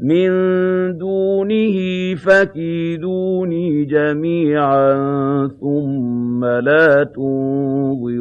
مِن دُونِهِ فَكِيدُونِي جَمِيعًا ثُمَّ لَا تُنظِرُونِ